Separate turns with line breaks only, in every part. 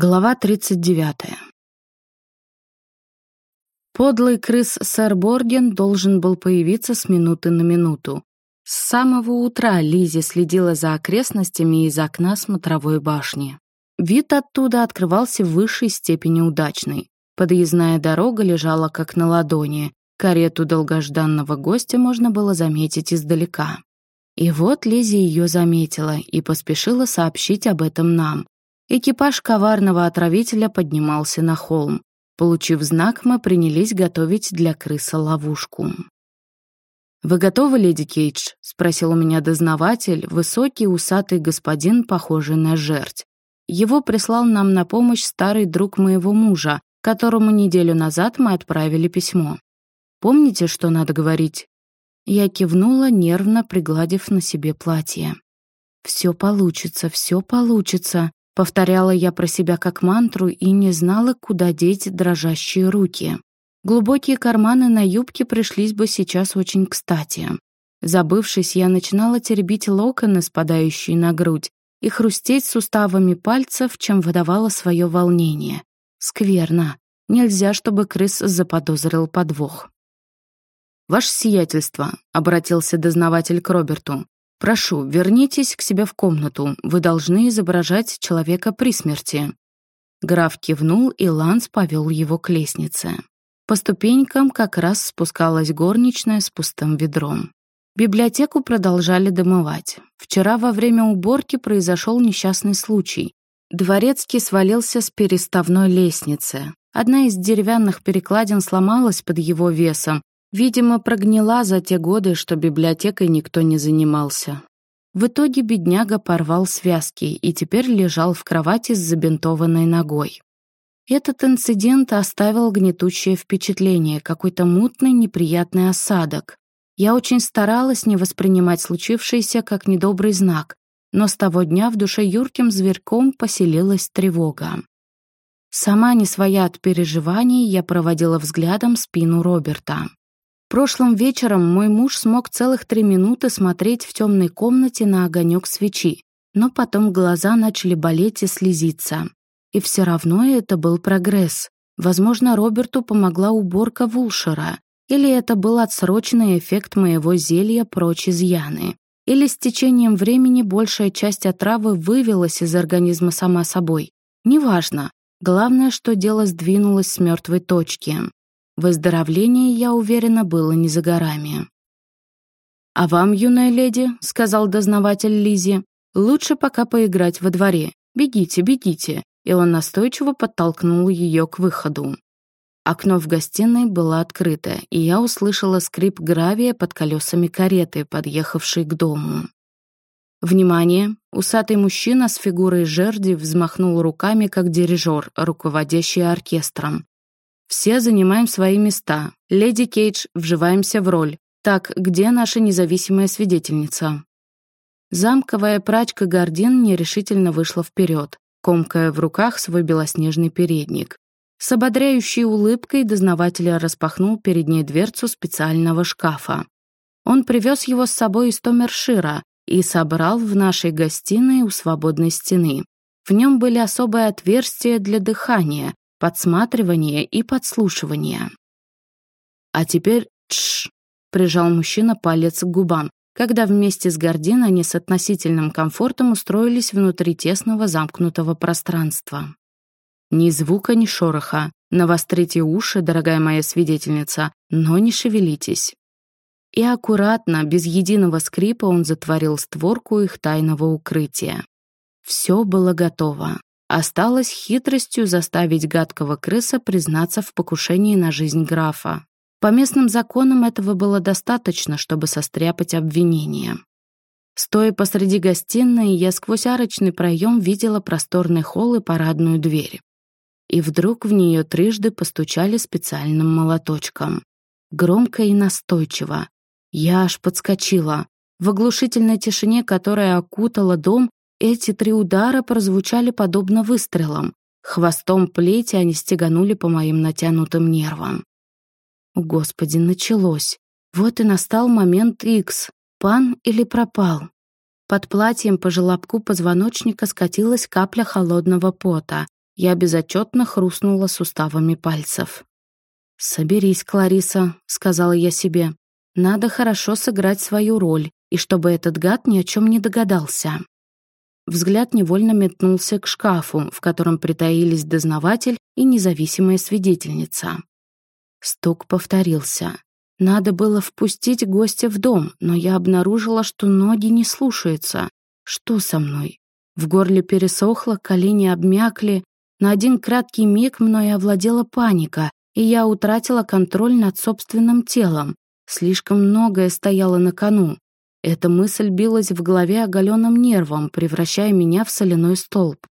Глава 39. Подлый крыс сэр Борген должен был появиться с минуты на минуту. С самого утра Лизи следила за окрестностями из окна смотровой башни. Вид оттуда открывался в высшей степени удачный. Подъездная дорога лежала как на ладони. Карету долгожданного гостя можно было заметить издалека. И вот Лизи ее заметила и поспешила сообщить об этом нам. Экипаж коварного отравителя поднимался на холм. Получив знак, мы принялись готовить для крыса ловушку. «Вы готовы, леди Кейдж?» — спросил у меня дознаватель, высокий усатый господин, похожий на жерть. Его прислал нам на помощь старый друг моего мужа, которому неделю назад мы отправили письмо. Помните, что надо говорить? Я кивнула, нервно пригладив на себе платье. «Все получится, все получится», Повторяла я про себя как мантру и не знала, куда деть дрожащие руки. Глубокие карманы на юбке пришлись бы сейчас очень кстати. Забывшись, я начинала теребить локоны, спадающие на грудь, и хрустеть суставами пальцев, чем выдавала свое волнение. Скверно. Нельзя, чтобы крыс заподозрил подвох. «Ваше сиятельство», — обратился дознаватель к Роберту, «Прошу, вернитесь к себе в комнату. Вы должны изображать человека при смерти». Граф кивнул, и Ланс повел его к лестнице. По ступенькам как раз спускалась горничная с пустым ведром. Библиотеку продолжали домывать. Вчера во время уборки произошел несчастный случай. Дворецкий свалился с переставной лестницы. Одна из деревянных перекладин сломалась под его весом, Видимо, прогнила за те годы, что библиотекой никто не занимался. В итоге бедняга порвал связки и теперь лежал в кровати с забинтованной ногой. Этот инцидент оставил гнетущее впечатление, какой-то мутный неприятный осадок. Я очень старалась не воспринимать случившееся как недобрый знак, но с того дня в душе юрким зверьком поселилась тревога. Сама не своя от переживаний, я проводила взглядом спину Роберта. Прошлым вечером мой муж смог целых три минуты смотреть в темной комнате на огонек свечи, но потом глаза начали болеть и слезиться. И все равно это был прогресс. Возможно, Роберту помогла уборка Вулшера, или это был отсроченный эффект моего зелья прочь изъяны. Или с течением времени большая часть отравы вывелась из организма сама собой. Неважно. Главное, что дело сдвинулось с мертвой точки. Выздоровление, я уверена, было не за горами. «А вам, юная леди», — сказал дознаватель Лизи, «лучше пока поиграть во дворе. Бегите, бегите». И он настойчиво подтолкнул ее к выходу. Окно в гостиной было открыто, и я услышала скрип гравия под колесами кареты, подъехавшей к дому. «Внимание!» Усатый мужчина с фигурой жерди взмахнул руками, как дирижер, руководящий оркестром. Все занимаем свои места. Леди Кейдж, вживаемся в роль. Так, где наша независимая свидетельница? Замковая прачка Гордин нерешительно вышла вперед, комкая в руках свой белоснежный передник. С ободряющей улыбкой дознаватель распахнул перед ней дверцу специального шкафа. Он привез его с собой из Томершира и собрал в нашей гостиной у свободной стены. В нем были особые отверстия для дыхания, подсматривание и подслушивание. «А теперь тш!» — прижал мужчина палец к губам, когда вместе с Гордин они с относительным комфортом устроились внутри тесного замкнутого пространства. Ни звука, ни шороха. Навострите уши, дорогая моя свидетельница, но не шевелитесь. И аккуратно, без единого скрипа, он затворил створку их тайного укрытия. Все было готово. Осталось хитростью заставить гадкого крыса признаться в покушении на жизнь графа. По местным законам этого было достаточно, чтобы состряпать обвинение. Стоя посреди гостиной, я сквозь арочный проем видела просторный холл и парадную дверь. И вдруг в нее трижды постучали специальным молоточком. Громко и настойчиво. Я аж подскочила. В оглушительной тишине, которая окутала дом, эти три удара прозвучали подобно выстрелам. Хвостом плети они стеганули по моим натянутым нервам. Господи, началось. Вот и настал момент Икс. Пан или пропал? Под платьем по желобку позвоночника скатилась капля холодного пота. Я безотчетно хрустнула суставами пальцев. «Соберись, Клариса», — сказала я себе. «Надо хорошо сыграть свою роль, и чтобы этот гад ни о чем не догадался». Взгляд невольно метнулся к шкафу, в котором притаились дознаватель и независимая свидетельница. Стук повторился. Надо было впустить гостя в дом, но я обнаружила, что ноги не слушаются. Что со мной? В горле пересохло, колени обмякли. На один краткий миг мной овладела паника, и я утратила контроль над собственным телом. Слишком многое стояло на кону. Эта мысль билась в голове оголенным нервом, превращая меня в соляной столб.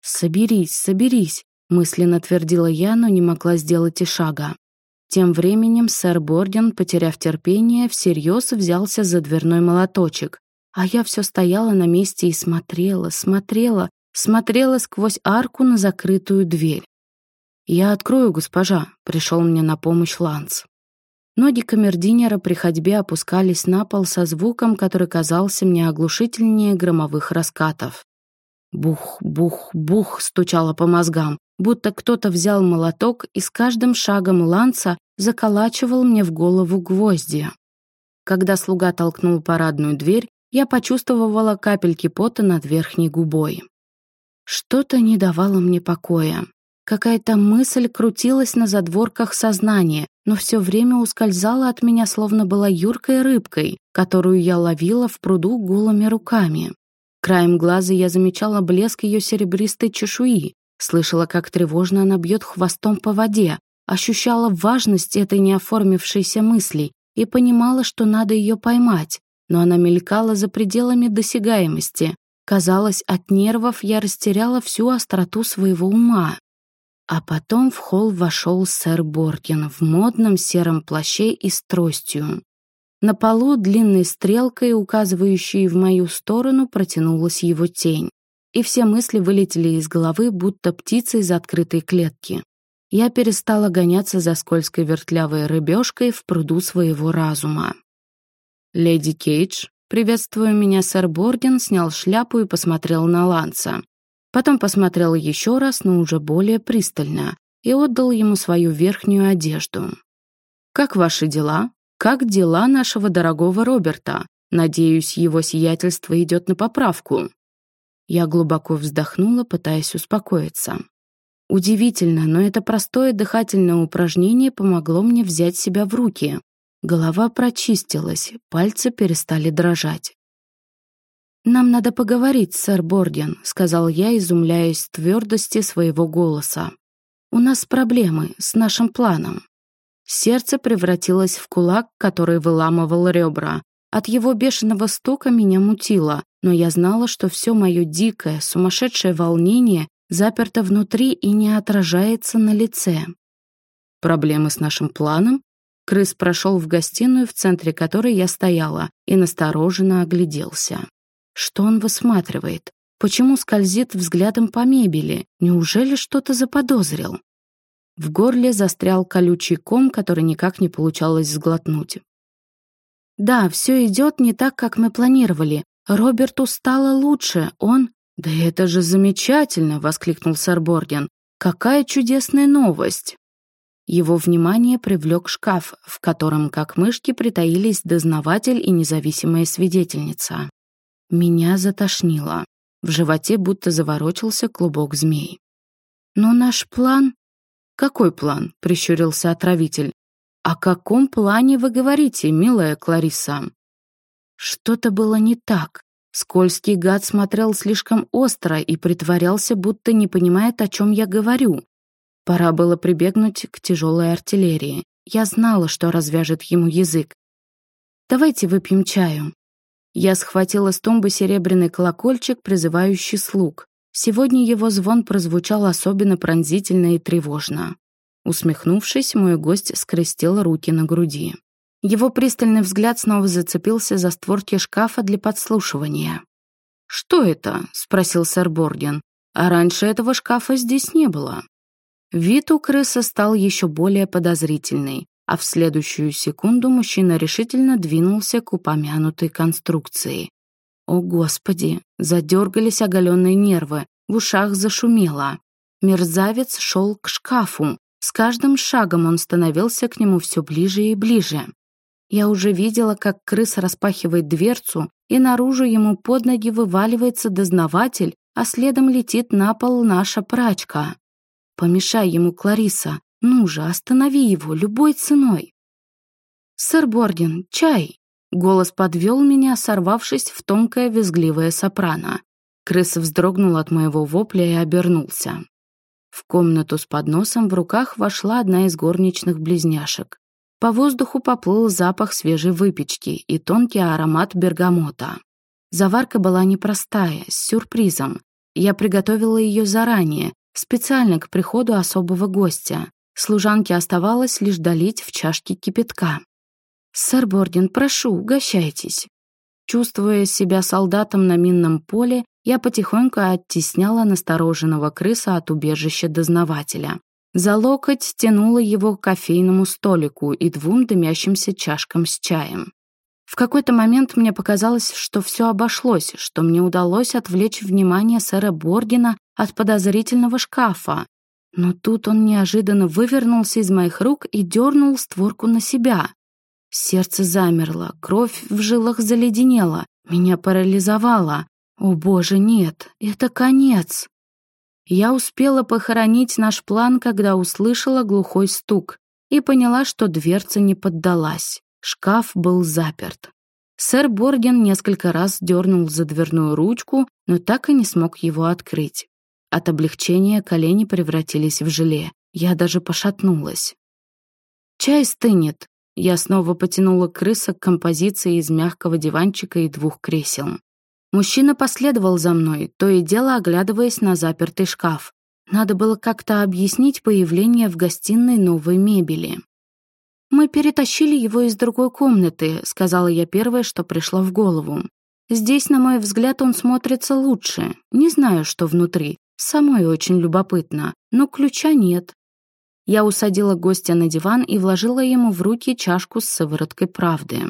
«Соберись, соберись», — мысленно твердила я, но не могла сделать и шага. Тем временем сэр Борден, потеряв терпение, всерьез взялся за дверной молоточек, а я все стояла на месте и смотрела, смотрела, смотрела сквозь арку на закрытую дверь. «Я открою, госпожа», — пришел мне на помощь Ланс. Ноги камердинера при ходьбе опускались на пол со звуком, который казался мне оглушительнее громовых раскатов. Бух, бух, бух стучало по мозгам, будто кто-то взял молоток и с каждым шагом ланца заколачивал мне в голову гвозди. Когда слуга толкнул парадную дверь, я почувствовала капельки пота над верхней губой. Что-то не давало мне покоя. Какая-то мысль крутилась на задворках сознания, но все время ускользала от меня, словно была юркой рыбкой, которую я ловила в пруду голыми руками. Краем глаза я замечала блеск ее серебристой чешуи, слышала, как тревожно она бьет хвостом по воде, ощущала важность этой неоформившейся мысли и понимала, что надо ее поймать, но она мелькала за пределами досягаемости. Казалось, от нервов я растеряла всю остроту своего ума. А потом в холл вошел сэр Боркин в модном сером плаще и с тростью. На полу длинной стрелкой, указывающей в мою сторону, протянулась его тень. И все мысли вылетели из головы, будто птицы из открытой клетки. Я перестала гоняться за скользкой вертлявой рыбешкой в пруду своего разума. «Леди Кейдж», приветствуя меня, сэр Борден снял шляпу и посмотрел на Ланса. Потом посмотрел еще раз, но уже более пристально, и отдал ему свою верхнюю одежду. «Как ваши дела?» Как дела нашего дорогого Роберта? Надеюсь, его сиятельство идет на поправку. Я глубоко вздохнула, пытаясь успокоиться. Удивительно, но это простое дыхательное упражнение помогло мне взять себя в руки. Голова прочистилась, пальцы перестали дрожать. «Нам надо поговорить, сэр Борден», — сказал я, изумляясь твердости своего голоса. «У нас проблемы с нашим планом». Сердце превратилось в кулак, который выламывал ребра. От его бешеного стука меня мутило, но я знала, что все мое дикое, сумасшедшее волнение заперто внутри и не отражается на лице. Проблемы с нашим планом? Крыс прошел в гостиную, в центре которой я стояла, и настороженно огляделся. Что он высматривает? Почему скользит взглядом по мебели? Неужели что-то заподозрил? В горле застрял колючий ком, который никак не получалось сглотнуть. «Да, все идет не так, как мы планировали. Роберту стало лучше. Он...» «Да это же замечательно!» — воскликнул сэр Борген. «Какая чудесная новость!» Его внимание привлек шкаф, в котором, как мышки, притаились дознаватель и независимая свидетельница. Меня затошнило. В животе будто заворочился клубок змей. «Но наш план...» «Какой план?» — прищурился отравитель. «О каком плане вы говорите, милая Клариса?» Что-то было не так. Скользкий гад смотрел слишком остро и притворялся, будто не понимает, о чем я говорю. Пора было прибегнуть к тяжелой артиллерии. Я знала, что развяжет ему язык. «Давайте выпьем чаю». Я схватила с тумбы серебряный колокольчик, призывающий слуг. Сегодня его звон прозвучал особенно пронзительно и тревожно. Усмехнувшись, мой гость скрестил руки на груди. Его пристальный взгляд снова зацепился за створки шкафа для подслушивания. «Что это?» — спросил сэр Борген. «А раньше этого шкафа здесь не было». Вид у крысы стал еще более подозрительный, а в следующую секунду мужчина решительно двинулся к упомянутой конструкции. О, Господи! Задергались оголенные нервы, в ушах зашумело. Мерзавец шел к шкафу. С каждым шагом он становился к нему все ближе и ближе. Я уже видела, как крыс распахивает дверцу, и наружу ему под ноги вываливается дознаватель, а следом летит на пол наша прачка. Помешай ему, Клариса. Ну же, останови его любой ценой. «Сэр Борген, чай!» Голос подвел меня, сорвавшись в тонкое визгливое сопрано. Крыс вздрогнул от моего вопля и обернулся. В комнату с подносом в руках вошла одна из горничных близняшек. По воздуху поплыл запах свежей выпечки и тонкий аромат бергамота. Заварка была непростая, с сюрпризом. Я приготовила ее заранее, специально к приходу особого гостя. Служанке оставалось лишь долить в чашке кипятка. «Сэр Борден, прошу, угощайтесь». Чувствуя себя солдатом на минном поле, я потихоньку оттесняла настороженного крыса от убежища дознавателя. За локоть тянула его к кофейному столику и двум дымящимся чашкам с чаем. В какой-то момент мне показалось, что все обошлось, что мне удалось отвлечь внимание сэра Боргена от подозрительного шкафа. Но тут он неожиданно вывернулся из моих рук и дернул створку на себя. Сердце замерло, кровь в жилах заледенела, меня парализовало. О боже, нет, это конец. Я успела похоронить наш план, когда услышала глухой стук и поняла, что дверца не поддалась. Шкаф был заперт. Сэр Борген несколько раз дернул за дверную ручку, но так и не смог его открыть. От облегчения колени превратились в желе. Я даже пошатнулась. «Чай стынет», я снова потянула крыса к композиции из мягкого диванчика и двух кресел. Мужчина последовал за мной, то и дело оглядываясь на запертый шкаф. Надо было как-то объяснить появление в гостиной новой мебели. «Мы перетащили его из другой комнаты», — сказала я первое, что пришло в голову. «Здесь, на мой взгляд, он смотрится лучше. Не знаю, что внутри. Самой очень любопытно. Но ключа нет. Я усадила гостя на диван и вложила ему в руки чашку с сывороткой правды.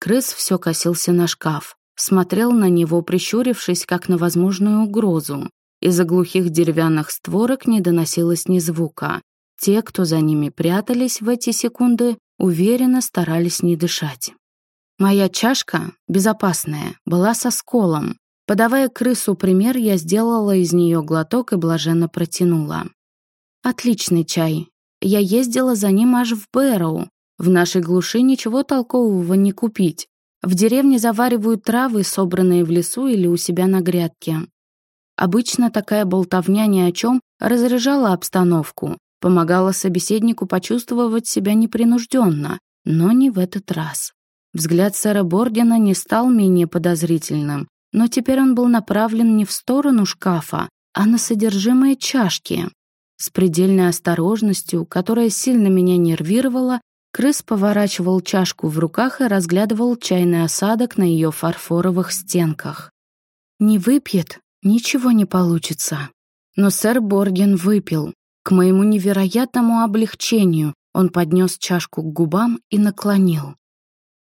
Крыс все косился на шкаф, смотрел на него, прищурившись, как на возможную угрозу. Из-за глухих деревянных створок не доносилось ни звука. Те, кто за ними прятались в эти секунды, уверенно старались не дышать. Моя чашка, безопасная, была со сколом. Подавая крысу пример, я сделала из нее глоток и блаженно протянула. Отличный чай. Я ездила за ним аж в Бэроу. В нашей глуши ничего толкового не купить. В деревне заваривают травы, собранные в лесу или у себя на грядке. Обычно такая болтовня ни о чем разряжала обстановку, помогала собеседнику почувствовать себя непринужденно, но не в этот раз. Взгляд сэра Бордена не стал менее подозрительным, но теперь он был направлен не в сторону шкафа, а на содержимое чашки. С предельной осторожностью, которая сильно меня нервировала, крыс поворачивал чашку в руках и разглядывал чайный осадок на ее фарфоровых стенках. «Не выпьет, ничего не получится». Но сэр Борген выпил. К моему невероятному облегчению он поднес чашку к губам и наклонил.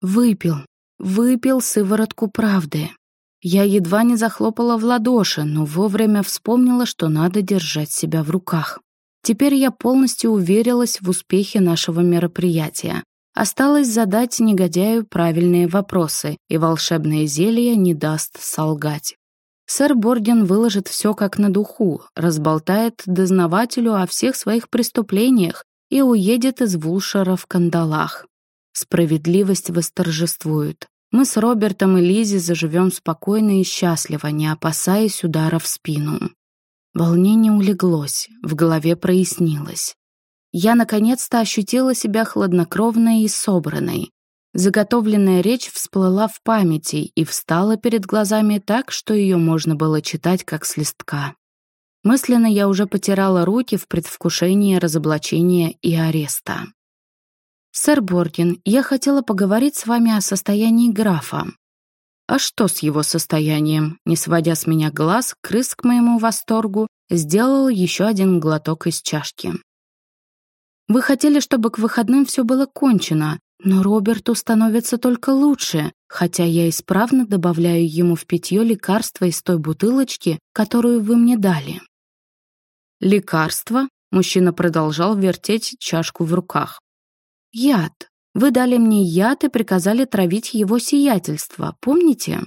Выпил, выпил сыворотку правды. Я едва не захлопала в ладоши, но вовремя вспомнила, что надо держать себя в руках. Теперь я полностью уверилась в успехе нашего мероприятия. Осталось задать негодяю правильные вопросы, и волшебное зелье не даст солгать. Сэр Борген выложит все как на духу, разболтает дознавателю о всех своих преступлениях и уедет из Вулшера в кандалах. Справедливость восторжествует. Мы с Робертом и Лизи заживем спокойно и счастливо, не опасаясь удара в спину. Волнение улеглось, в голове прояснилось. Я наконец-то ощутила себя хладнокровной и собранной. Заготовленная речь всплыла в памяти и встала перед глазами так, что ее можно было читать как с листка. Мысленно я уже потирала руки в предвкушении разоблачения и ареста. «Сэр Боргин, я хотела поговорить с вами о состоянии графа. А что с его состоянием? Не сводя с меня глаз, крыс к моему восторгу сделал еще один глоток из чашки. Вы хотели, чтобы к выходным все было кончено, но Роберту становится только лучше, хотя я исправно добавляю ему в питье лекарства из той бутылочки, которую вы мне дали. Лекарство? Мужчина продолжал вертеть чашку в руках. Яд. Вы дали мне яд и приказали травить его сиятельство, помните?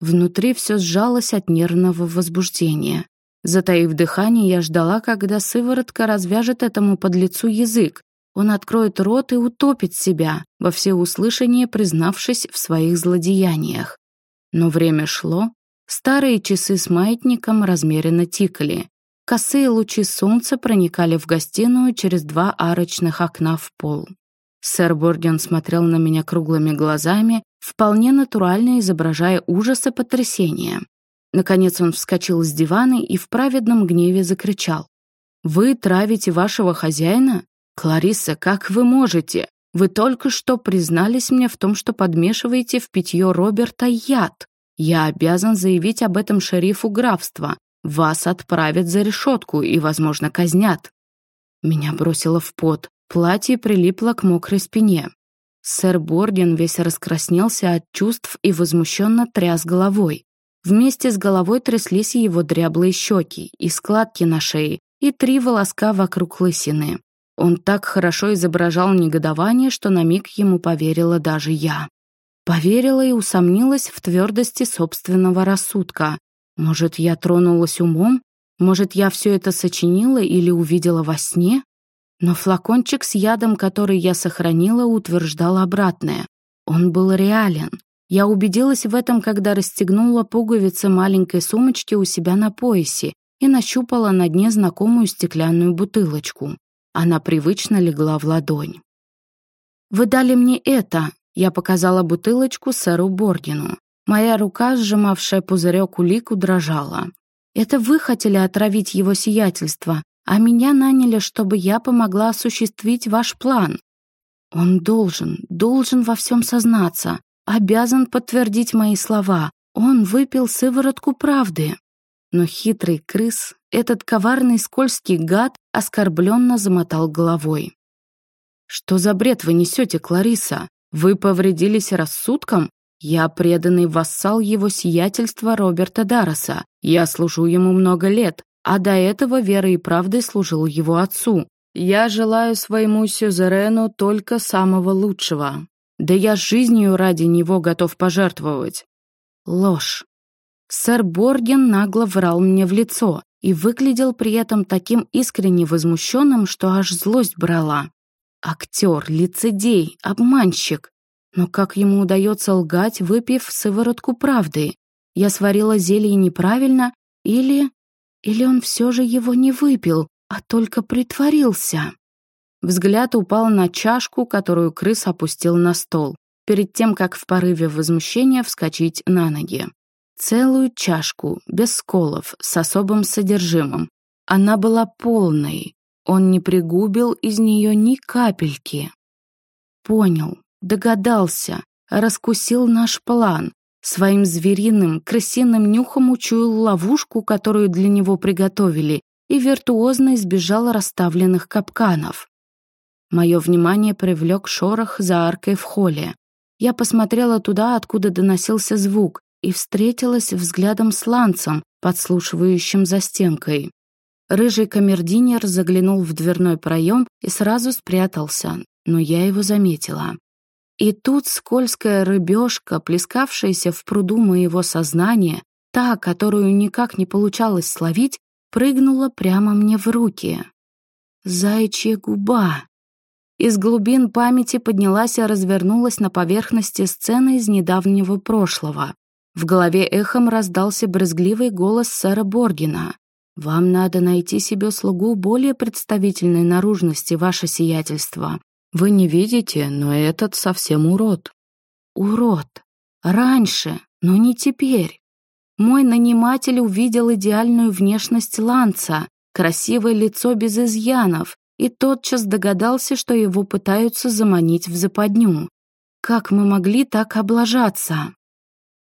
Внутри все сжалось от нервного возбуждения. Затаив дыхание, я ждала, когда сыворотка развяжет этому подлецу язык. Он откроет рот и утопит себя, во всеуслышание признавшись в своих злодеяниях. Но время шло, старые часы с маятником размеренно тикали. Косые лучи солнца проникали в гостиную через два арочных окна в пол. Сэр Борден смотрел на меня круглыми глазами, вполне натурально изображая ужас и потрясение. Наконец он вскочил с дивана и в праведном гневе закричал. «Вы травите вашего хозяина? Клариса, как вы можете? Вы только что признались мне в том, что подмешиваете в питье Роберта яд. Я обязан заявить об этом шерифу графства. Вас отправят за решетку и, возможно, казнят». Меня бросило в пот. Платье прилипло к мокрой спине. Сэр Борген весь раскраснелся от чувств и возмущенно тряс головой. Вместе с головой тряслись его дряблые щеки, и складки на шее, и три волоска вокруг лысины. Он так хорошо изображал негодование, что на миг ему поверила даже я. Поверила и усомнилась в твердости собственного рассудка. Может, я тронулась умом? Может, я все это сочинила или увидела во сне? Но флакончик с ядом, который я сохранила, утверждал обратное. Он был реален. Я убедилась в этом, когда расстегнула пуговицы маленькой сумочки у себя на поясе и нащупала на дне знакомую стеклянную бутылочку. Она привычно легла в ладонь. «Вы дали мне это», — я показала бутылочку сэру Бордину. Моя рука, сжимавшая пузырек улику, дрожала. «Это вы хотели отравить его сиятельство, а меня наняли, чтобы я помогла осуществить ваш план. Он должен, должен во всем сознаться, обязан подтвердить мои слова. Он выпил сыворотку правды. Но хитрый крыс, этот коварный скользкий гад, оскорбленно замотал головой. «Что за бред вы несете, Клариса? Вы повредились рассудком? Я преданный вассал его сиятельства Роберта Дарреса. Я служу ему много лет а до этого верой и правдой служил его отцу. Я желаю своему сюзерену только самого лучшего. Да я жизнью ради него готов пожертвовать. Ложь. Сэр Борген нагло врал мне в лицо и выглядел при этом таким искренне возмущенным, что аж злость брала. Актер, лицедей, обманщик. Но как ему удается лгать, выпив сыворотку правды? Я сварила зелье неправильно или... Или он все же его не выпил, а только притворился? Взгляд упал на чашку, которую крыс опустил на стол, перед тем, как в порыве возмущения вскочить на ноги. Целую чашку, без сколов, с особым содержимым. Она была полной. Он не пригубил из нее ни капельки. Понял, догадался, раскусил наш план, Своим звериным, крысиным нюхом учуял ловушку, которую для него приготовили, и виртуозно избежал расставленных капканов. Мое внимание привлек шорох за аркой в холле. Я посмотрела туда, откуда доносился звук, и встретилась взглядом с ланцем, подслушивающим за стенкой. Рыжий камердинер заглянул в дверной проем и сразу спрятался, но я его заметила. И тут скользкая рыбешка, плескавшаяся в пруду моего сознания, та, которую никак не получалось словить, прыгнула прямо мне в руки. Зайчья губа. Из глубин памяти поднялась и развернулась на поверхности сцены из недавнего прошлого. В голове эхом раздался брызгливый голос сэра Боргина. «Вам надо найти себе слугу более представительной наружности, ваше сиятельство. Вы не видите, но этот совсем урод. Урод. Раньше, но не теперь. Мой наниматель увидел идеальную внешность Ланца, красивое лицо без изъянов, и тотчас догадался, что его пытаются заманить в западню. Как мы могли так облажаться?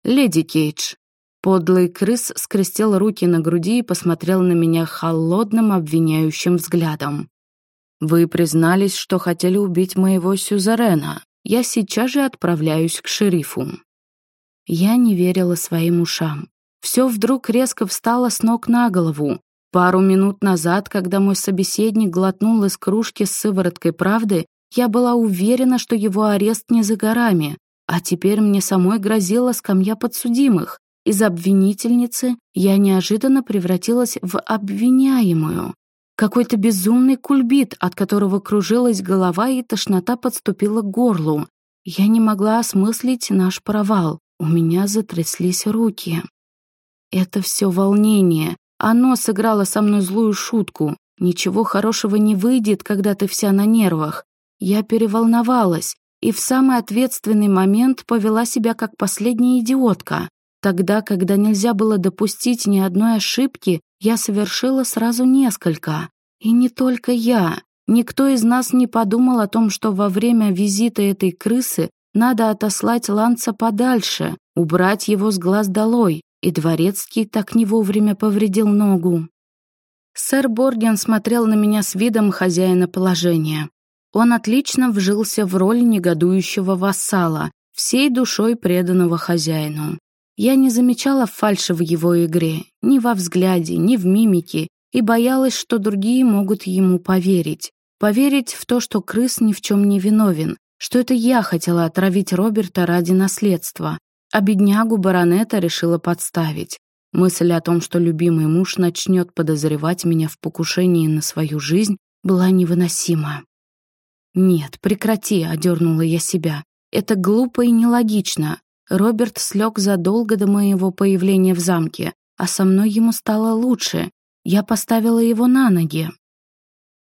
Леди Кейдж. Подлый крыс скрестил руки на груди и посмотрел на меня холодным обвиняющим взглядом. Вы признались, что хотели убить моего сюзерена. Я сейчас же отправляюсь к шерифу». Я не верила своим ушам. Все вдруг резко встало с ног на голову. Пару минут назад, когда мой собеседник глотнул из кружки с сывороткой правды, я была уверена, что его арест не за горами, а теперь мне самой грозила скамья подсудимых. Из обвинительницы я неожиданно превратилась в обвиняемую. Какой-то безумный кульбит, от которого кружилась голова и тошнота подступила к горлу. Я не могла осмыслить наш провал. У меня затряслись руки. Это все волнение. Оно сыграло со мной злую шутку. Ничего хорошего не выйдет, когда ты вся на нервах. Я переволновалась и в самый ответственный момент повела себя как последняя идиотка. Тогда, когда нельзя было допустить ни одной ошибки, я совершила сразу несколько. И не только я. Никто из нас не подумал о том, что во время визита этой крысы надо отослать Ланца подальше, убрать его с глаз долой, и Дворецкий так не вовремя повредил ногу. Сэр Борген смотрел на меня с видом хозяина положения. Он отлично вжился в роль негодующего вассала, всей душой преданного хозяину. Я не замечала фальши в его игре, ни во взгляде, ни в мимике, и боялась, что другие могут ему поверить. Поверить в то, что крыс ни в чем не виновен, что это я хотела отравить Роберта ради наследства, а беднягу баронета решила подставить. Мысль о том, что любимый муж начнет подозревать меня в покушении на свою жизнь, была невыносима. «Нет, прекрати», — одернула я себя. «Это глупо и нелогично. Роберт слег задолго до моего появления в замке, а со мной ему стало лучше. Я поставила его на ноги.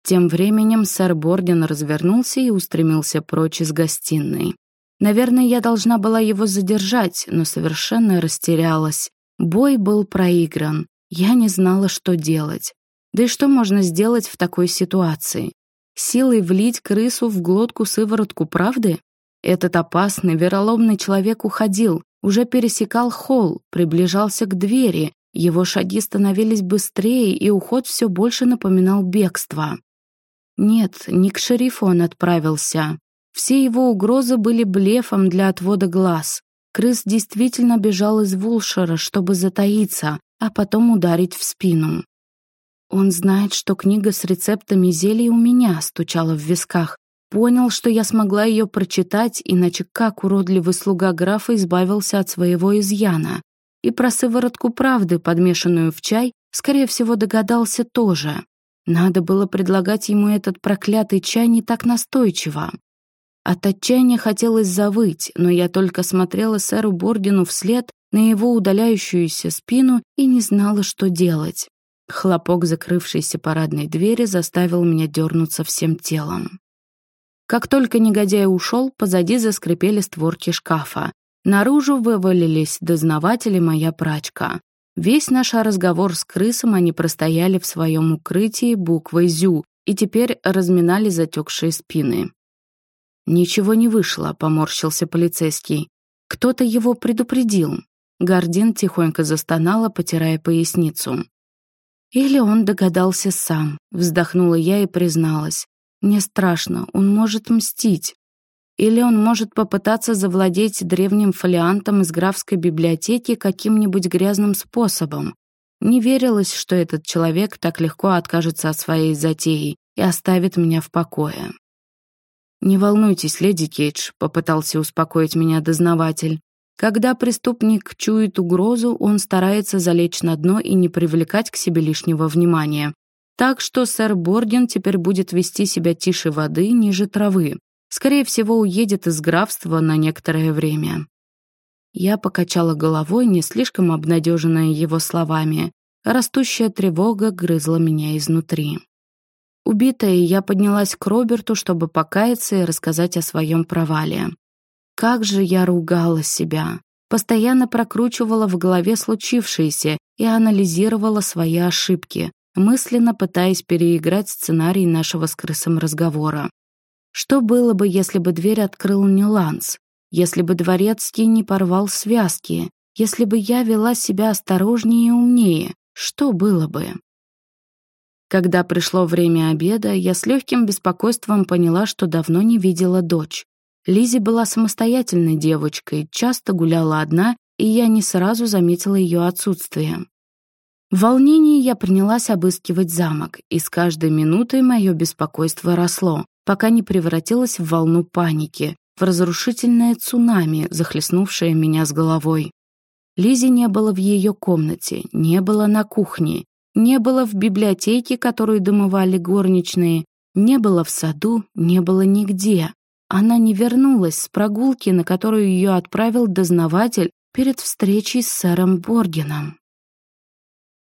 Тем временем сэр Борден развернулся и устремился прочь из гостиной. Наверное, я должна была его задержать, но совершенно растерялась. Бой был проигран. Я не знала, что делать. Да и что можно сделать в такой ситуации? Силой влить крысу в глотку сыворотку правды? Этот опасный, вероломный человек уходил, уже пересекал холл, приближался к двери, его шаги становились быстрее, и уход все больше напоминал бегство. Нет, не к шерифу он отправился. Все его угрозы были блефом для отвода глаз. Крыс действительно бежал из Вулшера, чтобы затаиться, а потом ударить в спину. Он знает, что книга с рецептами зелий у меня стучала в висках, Понял, что я смогла ее прочитать, иначе как уродливый слуга графа избавился от своего изъяна. И про сыворотку правды, подмешанную в чай, скорее всего, догадался тоже. Надо было предлагать ему этот проклятый чай не так настойчиво. От отчаяния хотелось завыть, но я только смотрела сэру Бордину вслед на его удаляющуюся спину и не знала, что делать. Хлопок закрывшейся парадной двери заставил меня дернуться всем телом. Как только негодяй ушел, позади заскрипели створки шкафа. Наружу вывалились дознаватели моя прачка. Весь наш разговор с крысом они простояли в своем укрытии буквой «Зю» и теперь разминали затекшие спины. «Ничего не вышло», — поморщился полицейский. «Кто-то его предупредил». Гордин тихонько застонала, потирая поясницу. «Или он догадался сам», — вздохнула я и призналась. Мне страшно, он может мстить. Или он может попытаться завладеть древним фолиантом из графской библиотеки каким-нибудь грязным способом. Не верилось, что этот человек так легко откажется от своей затеи и оставит меня в покое. «Не волнуйтесь, леди Кейдж», — попытался успокоить меня дознаватель. Когда преступник чует угрозу, он старается залечь на дно и не привлекать к себе лишнего внимания. Так что сэр Борден теперь будет вести себя тише воды, ниже травы. Скорее всего, уедет из графства на некоторое время. Я покачала головой, не слишком обнадеженная его словами. Растущая тревога грызла меня изнутри. Убитая, я поднялась к Роберту, чтобы покаяться и рассказать о своем провале. Как же я ругала себя. Постоянно прокручивала в голове случившееся и анализировала свои ошибки, мысленно пытаясь переиграть сценарий нашего с крысом разговора. Что было бы, если бы дверь открыл не Ланс? Если бы дворецкий не порвал связки? Если бы я вела себя осторожнее и умнее? Что было бы? Когда пришло время обеда, я с легким беспокойством поняла, что давно не видела дочь. Лизи была самостоятельной девочкой, часто гуляла одна, и я не сразу заметила ее отсутствие. В волнении я принялась обыскивать замок, и с каждой минутой мое беспокойство росло, пока не превратилось в волну паники, в разрушительное цунами, захлестнувшее меня с головой. Лизи не было в ее комнате, не было на кухне, не было в библиотеке, которую домывали горничные, не было в саду, не было нигде. Она не вернулась с прогулки, на которую ее отправил дознаватель перед встречей с сэром Боргеном.